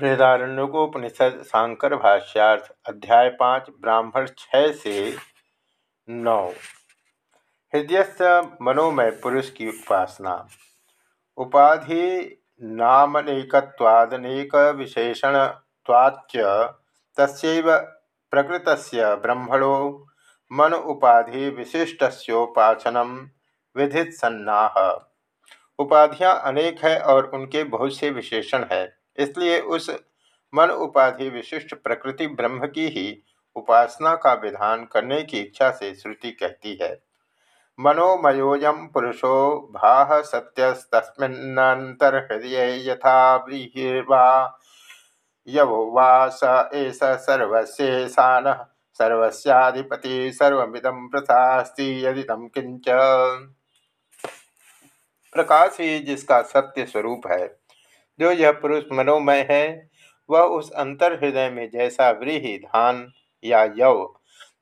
बृहदारण्यकोपनिषद शांकर भाष्यार्थ अध्याय पाँच, ब्राह्मण छः से नौ। हृदय से मनोमय पुरुष की उपासना। उपाधि नामनेकवादनेक विशेषणवाच्च तस्व प्रकृत ब्रह्मणो मन उपाधि विशिष्टोपासनम विधित सन्ना उपाधियाँ अनेक है और उनके बहुत से विशेषण है। इसलिए उस मन उपाधि विशिष्ट प्रकृति ब्रह्म की ही उपासना का विधान करने की इच्छा से श्रुति कहती है। मनोमयोजम पुरुषो भाह सत्यस्तस्मिन्नंतर्हृदय यथा व्रीहिर्वा यवो वा स एष सर्वस्येषान सर्वस्याधिपति प्रशास्ति यदिदम किंच प्रकाश ही जिसका सत्य स्वरूप है जो यह पुरुष मनोमय है, वह उस अंतर हृदय में जैसा व्रीहि धान या यव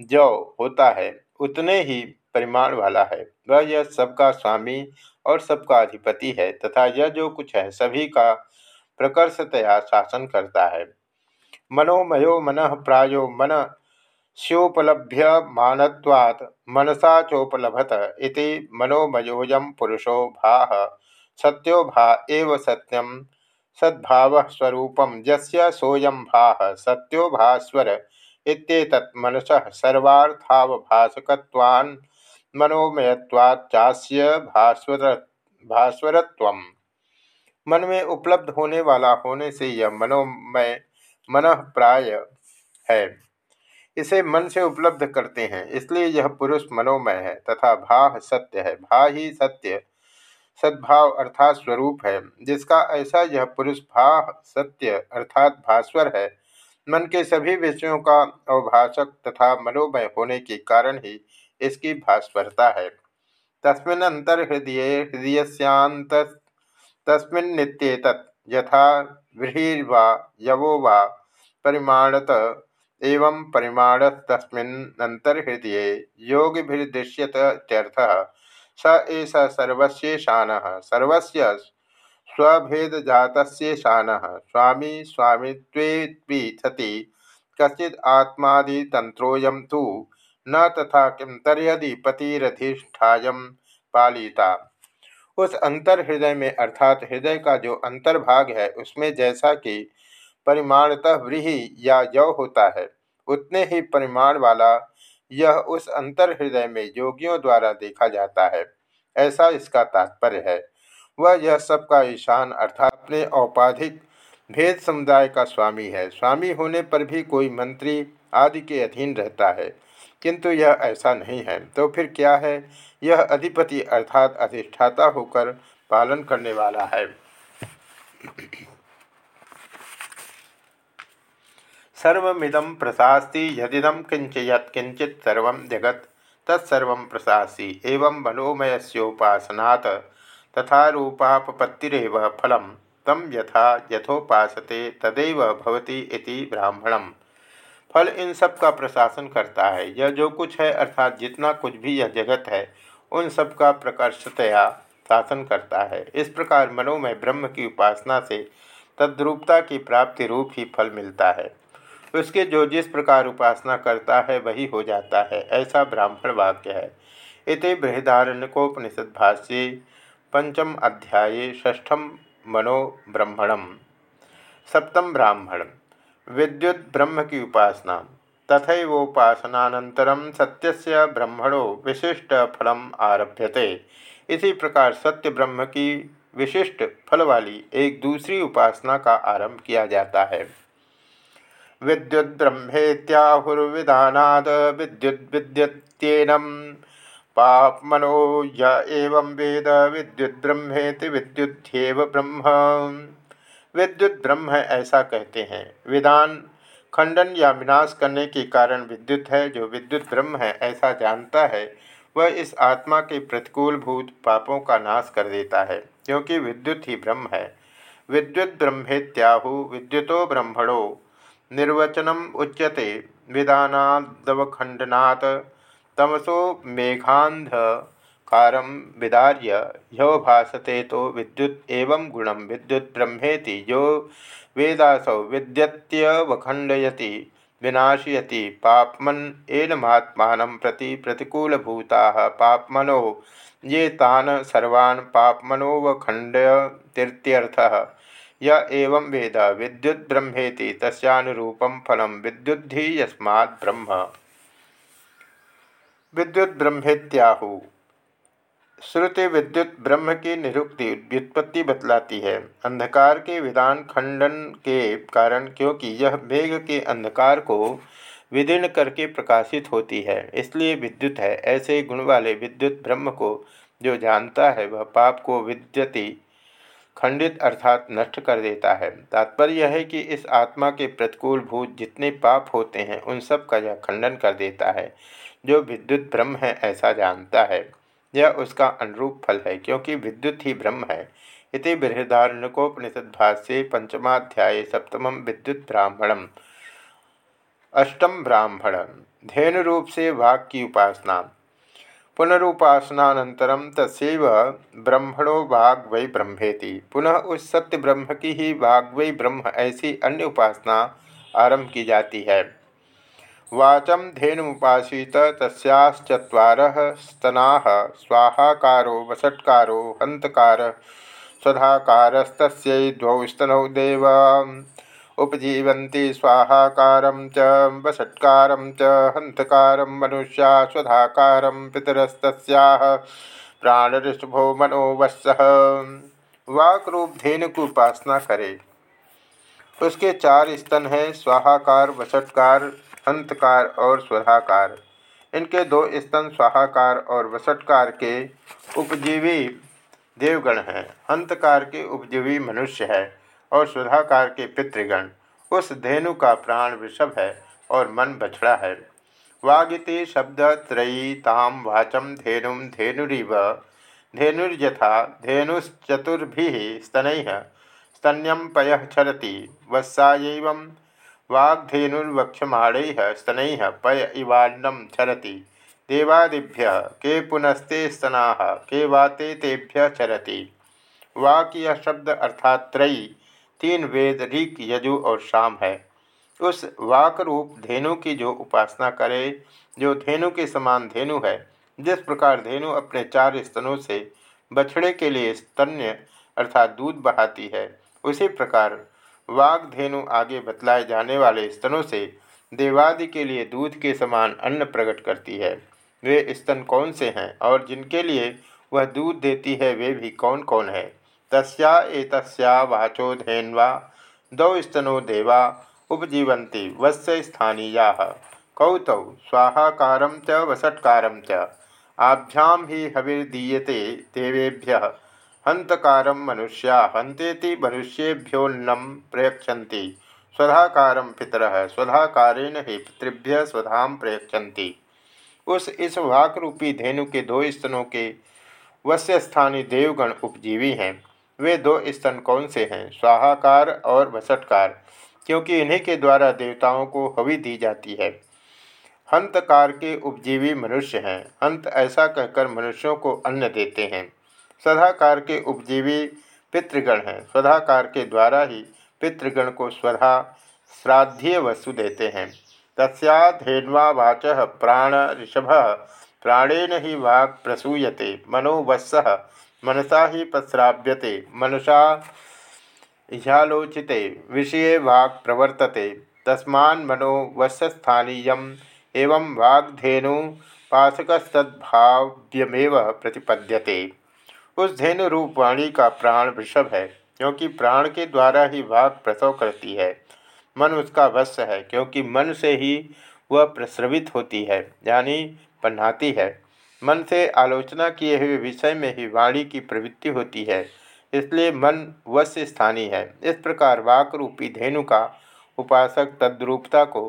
जौ होता है, उतने ही परिमाण वाला है। वह यह सबका स्वामी और सबका अधिपति है तथा यह जो कुछ है, सभी का प्रकर्षतया शासन करता है। मनोमयो मन प्रायो मन स्योपलभ्य मानवात् मनसा चोपलभत इति मनोमयोजम पुरुषो भा, सत्यो भा एव सत्यम सद्भाव स्वरूप यस्य सोयम भाह सत्यो भास्वर इत्येतत् मनसः सर्वार्थावभासकत्वान् मनोमयत्वाच्चास्य भास्वर, भास्वरत्वम्। मन में उपलब्ध होने वाला होने से यह मनोमय मन प्राय है। इसे मन से उपलब्ध करते हैं, इसलिए यह पुरुष मनोमय है तथा भाह सत्य है। भा ही सत्य सद्भाव अर्थात स्वरूप है, जिसका ऐसा यह पुरुष भा सत्य अर्थात भास्वर है। मन के सभी विषयों का अवभाषक तथा मनोमय होने के कारण ही इसकी भास्वरता है। तस्मिन अंतर्हृदय हृदयस्यांत तस्मिन्नित्येत यथा व्रीर्वा, यवो वा, परिमाणत, एवं परिमाण तस्मिन् अंतर्हृदय योगिभिर्दृश्यत्यर्थः स एष सर्वस्येषान सर्वस्य स्वभेदजातस्येषान स्वामी स्वामित्वेऽपि सति कश्चित् आत्मादितंत्रोऽयं तु न तथा किं तर्यदि पालिता। उस अंतर हृदय में अर्थात हृदय का जो अंतर्भाग है, उसमें जैसा कि परिमाणतः व्रीहि या यव होता है, उतने ही परिमाण वाला यह उस अंतर हृदय में योगियों द्वारा देखा जाता है। ऐसा इसका तात्पर्य है। वह यह सबका ईशान अर्थात अपने औपाधिक भेद समुदाय का स्वामी है। स्वामी होने पर भी कोई मंत्री आदि के अधीन रहता है, किंतु यह ऐसा नहीं है। तो फिर क्या है? यह अधिपति अर्थात अधिष्ठाता होकर पालन करने वाला है। सर्विदम प्रशास्ति यदिदम किंच यंचित सर्व जगत, तत्सर्व प्रशासी एवं मनोमयोपासनात् तथा रूपापत्तिरव फल तम यथा यथोपासते तदेव भवति इति ब्राह्मणम। फल इन सब का प्रशासन करता है। यह जो कुछ है, अर्थात जितना कुछ भी यह जगत है, उन सब का प्रकर्षतया शासन करता है। इस प्रकार मनोमय ब्रह्म की उपासना से तद्रूपता की प्राप्ति रूप ही फल मिलता है। उसके जो जिस प्रकार उपासना करता है, वही हो जाता है। ऐसा ब्राह्मण वाक्य है। इत बृहदारण्यकोपनिषद भाष्ये पंचम अध्याय षष्ठम मनो ब्रह्मणम। सप्तम ब्राह्मण। विद्युत ब्रह्म की उपासना। तथैवोपासनानंतरम सत्य ब्रह्मणो विशिष्ट फलम आरभ्यते। इसी प्रकार सत्य ब्रह्म की विशिष्ट फल वाली एक दूसरी उपासना का आरंभ किया जाता है। विद्युद्ब्रह्मेत्याहुर्विधानाद विद्युद्विद्यत्येनं पाप्मनो य एवं वेद, विद्युद्ब्रह्मेति विद्युध्येव ब्रह्म। विद्युत ब्रह्म ऐसा कहते हैं। विधान, खंडन या विनाश करने के कारण विद्युत है, जो विद्युत ब्रह्म है, ऐसा जानता है, वह इस आत्मा के प्रतिकूल भूत पापों का नाश कर देता है, क्योंकि विद्युत ही ब्रह्म है। विद्युत ब्रह्मेत्याहु विद्युतो ब्रह्मणो निर्वचनम उच्यते विधानादवखंडनात् तमसो मेघांध कारम विदार्य ह्यो भासते तो विद्युत एवं गुणम विद्युत ब्रह्मेति जो वेदासौ विद्यत्यवखंडयति विनाशयति पापमन एनमात्मान प्रति प्रतिकूलभूता पापमनो, ये तान सर्वान् य एवं वेद विद्युत ब्रह्मेति तस्यानुरूपम फलम विद्युद्धि यस्मात् ब्रह्म। विद्युत ब्रह्मेत्याहु श्रुति विद्युत ब्रह्म की निरुक्ति व्युत्पत्ति बतलाती है। अंधकार के विधान खंडन के कारण क्योंकि यह मेघ के अंधकार को विदीर्ण करके प्रकाशित होती है, इसलिए विद्युत है। ऐसे गुण वाले विद्युत ब्रह्म को जो जानता है, वह पाप को विद्यति खंडित अर्थात नष्ट कर देता है। तात्पर्य यह है कि इस आत्मा के प्रतिकूल भूत जितने पाप होते हैं, उन सब का यह खंडन कर देता है। जो विद्युत ब्रह्म है, ऐसा जानता है। यह उसका अनुरूप फल है, क्योंकि विद्युत ही ब्रह्म है। इति बृहदारण्यकोपनिषद भाष्ये पंचमाध्याय सप्तम विद्युत ब्राह्मणम अष्टम ब्राह्मण। धेनु रूप से वाक की उपासना। पुनरुपासनानंतरम तस्व ब्रह्मणो वाग वै ब्रह्मेति। पुनः उस सत्य ब्रह्म की ही वाग वै ब्रह्म ऐसी अन्य उपासना आरंभ की जाती है। वाचम धेनुमुपासीत तस्चर स्तना स्वाहाकारो वसटकारो हंतकार स्वधाकारस्त देव उपजीवन्ति स्वाहाकार च, वसत्कार च हंतकार मनुष्या स्वधाकार पितरस्त प्राणऋषभो मनोवत्स। वाक रूप धेनु की उपासना करे। उसके चार स्तन हैं, स्वाहाकार वसटकार हंतकार और स्वधाकार। इनके दो स्तन, स्वाहाकार और वसटकार के उपजीवी देवगण हैं। अंतकार के उपजीवी मनुष्य है। और सुधाकार के पितृगण। उस धेनु का प्राण वृषभ है और मन बछड़ा है। वागिति शब्द त्रयी ताम वाचम धेनु धेनुरीव। धेनुर्यथा धेनुश्चतुर्भि स्तन। स्तन्यम पय क्षरति वत्सा वाग्धेनुर्वक्षमाण स्तन पय इवान्नम चरती। देवादिभ्य के पुनस्ते स्तना, के वाते तेभ्य चरती। वाक यह शब्द अर्थात त्रयी तीन वेद ऋक, यजु और शाम है। उस वाक रूप धेनु की जो उपासना करे, जो धेनु के समान धेनु है, जिस प्रकार धेनु अपने चार स्तनों से बछड़े के लिए स्तन्य अर्थात दूध बहाती है, उसी प्रकार वाग धेनु आगे बतलाए जाने वाले स्तनों से देवादि के लिए दूध के समान अन्न प्रकट करती है। वे स्तन कौन से हैं और जिनके लिए वह दूध देती है, वे भी कौन कौन है? तस्या एतस्या वाचो धेन्वा, दौ स्तनो देवा उपजीवंती वत्स्य स्थानीया। कौतौ, स्वाहाकार च, वसत्कार च। देवेभ्य। हंतकार मनुष्या हंतेति मनुष्येभ्योन्नम प्रयक्षति स्वधाकार पितर, स्वधाकारेण ही पितृभ्य स्वधा प्रयक्षति उस इस वाक रूपी धेनु के दो स्तनों के वश्य स्थानीय देवगण उपजीवी हैं। वे दो स्तन कौन से हैं? स्वाहाकार और वसटकार क्योंकि इन्हीं के द्वारा देवताओं को हवि दी जाती है। हंतकार के उपजीवी मनुष्य हैं। हंत ऐसा कहकर मनुष्यों को अन्न देते हैं। सदाकार के उपजीवी पितृगण हैं। स्वधाकार के द्वारा ही पितृगण को स्वधा, श्राद्धीय वस्तु देते हैं। तस्याधेन्वा वाच प्राण ऋषभ, प्राणेन ही वाक् प्रसूयते। मनोवत्स मनसा ही प्रस्राव्यते मनसा ह्यालोचिते विषय वाक् प्रवर्तते तस्मा मनो मनोवत्स्थानीय एवं वाग्धेनु पाशकस्तद्भाव्यमेव प्रतिपद्यते। उस धेनु रूप वाणी का प्राण वृषभ है, क्योंकि प्राण के द्वारा ही वाक प्रसव करती है। मन उसका वश्य है, क्योंकि मन से ही वह प्रस्रवित होती है, यानी पन्नाती है। मन से आलोचना किए हुए विषय में ही वाणी की प्रवृत्ति होती है, इसलिए मन वश्य स्थानीय है। इस प्रकार वाक रूपी धेनु का उपासक तद्रूपता को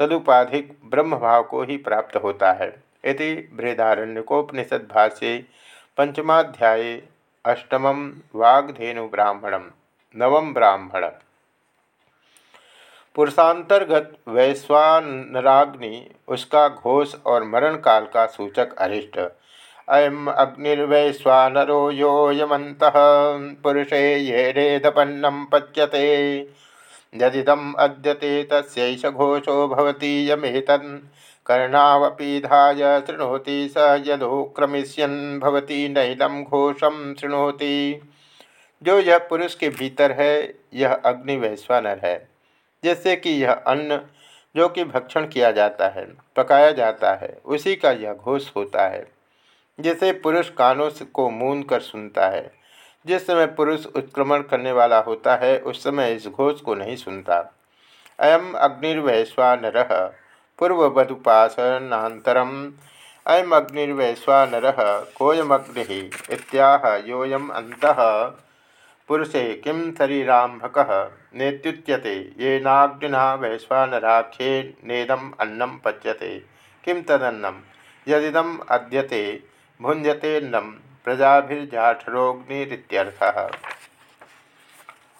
तदुपाधिक ब्रह्म भाव को ही प्राप्त होता है। यदि बृहदारण्यकोपनिषद भाष्य पंचमाध्याय अष्टम वाग्धेनु ब्राह्मणम नवम ब्राह्मण पुरुषांतर्गत वैश्वानराग्नि, उसका घोष और मरण काल का सूचक अरिष्ट। अयम अग्निर्वैश्वानरो योयमत पुरुषे ये रेधपन्नम पच्यते। यदिदम अद्यते तस्यैष घोषो भवती यमेतन् कर्णावपीधाय शृणोति स यदोक्रमिष्यन् भवती नैलम घोषम शृणोति। जो यह पुरुष के भीतर है, यह अग्नि वैश्वानर है। जिससे कि यह अन्न जो कि भक्षण किया जाता है, पकाया जाता है, उसी का यह घोष होता है। जिसे पुरुष कानों को मूंद कर सुनता है, जिस समय पुरुष उत्क्रमण करने वाला होता है, उस समय इस घोष को नहीं सुनता। अयम अग्निर्वैश्वा अग्निर्वैश्वानर पूर्ववदुपासनातरम अयम अग्निर्वैश्वानर कोयमग्नि इत्याह योयम अंत पुरुषे किं शरीरांभक नेत्युच्यते। येनाग्निना वैश्वानराख्ये नेदम अन्नम पच्यते। किं तदन्नम यदिदम अद्यते भुंजतेन्नम प्रजाभिर्जाठरोग्निरित्यर्थः।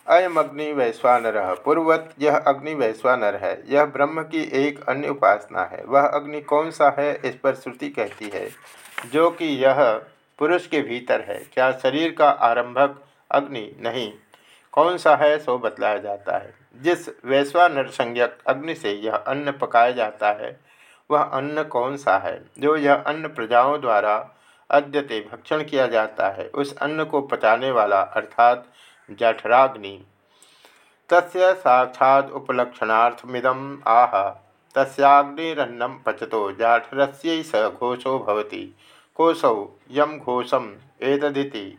अयम अग्नि वैश्वानर पूर्वत यह अग्नि वैश्वानर है यह ब्रह्म की एक अन्य उपासना है। वह अग्नि कौन सा है, इस पर श्रुति कहती है, जो कि यह पुरुष के भीतर है, क्या शरीर का आरंभक अग्नि नहीं। कौन सा है सो बतलाया जाता है। जिस वैश्वानर संज्ञक अग्नि से यह अन्न पकाया जाता है, वह अन्न कौन सा है? जो यह अन्न प्रजाओं द्वारा अद्यते भक्षण किया जाता है, उस अन्न को पचाने वाला अर्थात जठराग्नि। तस्य साक्षात उपलक्षणार्थमिदम आह। तस्ग्निरन्नम पचतो, जाठरस्य स घोषो भवति। कोशौ यम घोषम एतदिति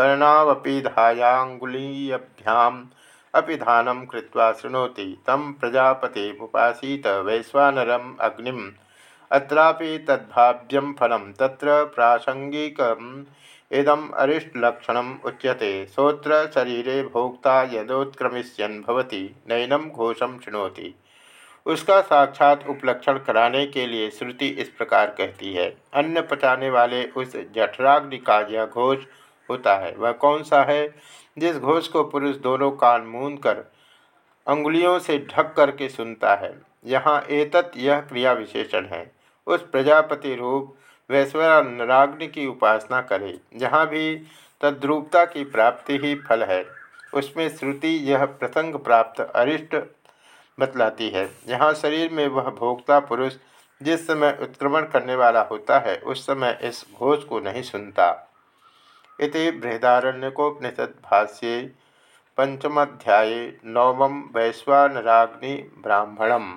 क्रियाविशेषण कर्णावपीधायांगुलीयभ्याम अपि दानं कृत्वा शृणोति तं प्रजापतिमुपासीत अग्निम। अत्रापि तद्भाव्यम फलम तत्र प्रासंगिकम इदम अरिष्टलक्षण उच्यते। श्रोत्र शरीरे भोक्ता यदोत्क्रमिष्यन भवति। नैनम घोषम शुणोति। उसका साक्षात उपलक्षण कराने के लिए श्रुति इस प्रकार कहती है। अन्न पचाने वाले उस जठराग्नि का यह घोष होता है। वह कौन सा है? जिस घोष को पुरुष दोनों कान मूंद कर अंगुलियों से ढक करके सुनता है। यहाँ एतत यह क्रिया विशेषण है। उस प्रजापति रूप वैश्वराग्नि की उपासना करे। जहाँ भी तद्रूपता की प्राप्ति ही फल है। उसमें श्रुति यह प्रसंग प्राप्त अरिष्ट बतलाती है। यहाँ शरीर में वह भोक्ता पुरुष जिस समय उत्क्रमण करने वाला होता है, उस समय इस घोष को नहीं सुनता। इति बृहदारण्यकोपनिषद भाष्ये पंचमाध्याये नवम वैश्वानराग्नि ब्राह्मणम